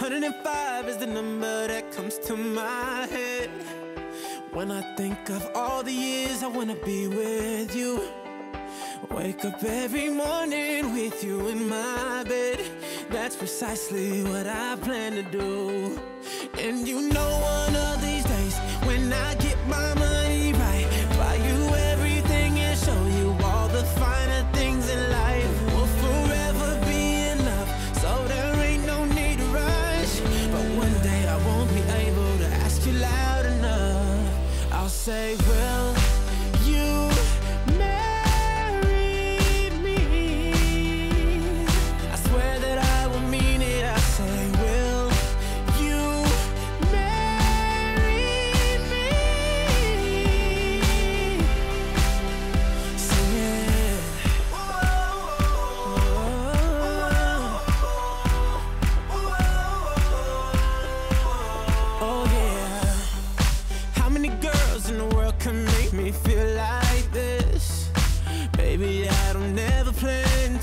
105 is the number that comes to my head. When I think of all the years I wanna be with you. Wake up every morning with you in my bed. That's precisely what I plan to do. And you know, one say,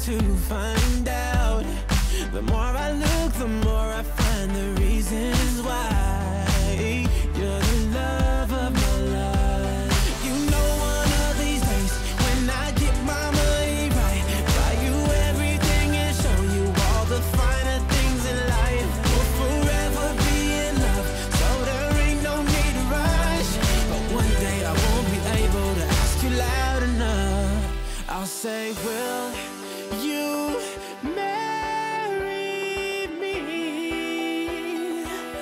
to find out. The more I look, the more I find the reasons why. You're the love of my life. You know, one of these days, when I get my money right, buy you everything and show you all the finer things in life. We'll forever be in love, so there ain't no need to rush. But one day I won't be able to ask you loud enough. I'll say, Will you marry me?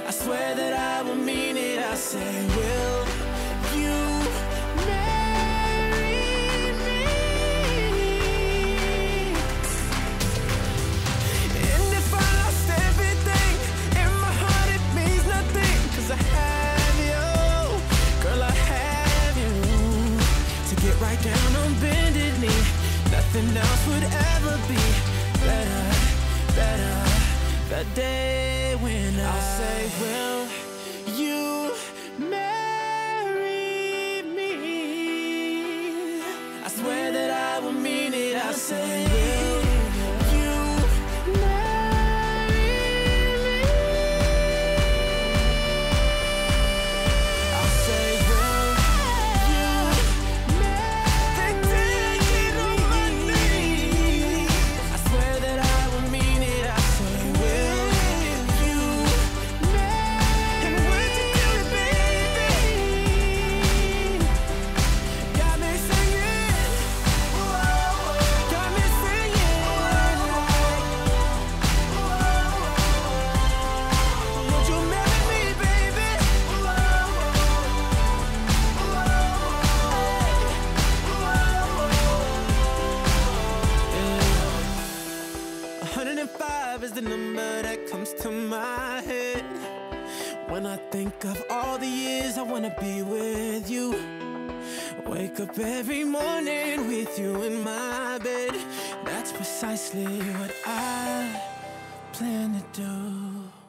I swear that I will mean it. I say, Will you marry me? And if I lost everything in my heart, it means nothing. Cause I have you, girl, I have you. To get right down on nothing else would ever be better, better. The day when I say, Will you marry me? I swear that I will mean it. I say, I think of all the years I wanna be with you. Wake up every morning with you in my bed. That's precisely what I plan to do.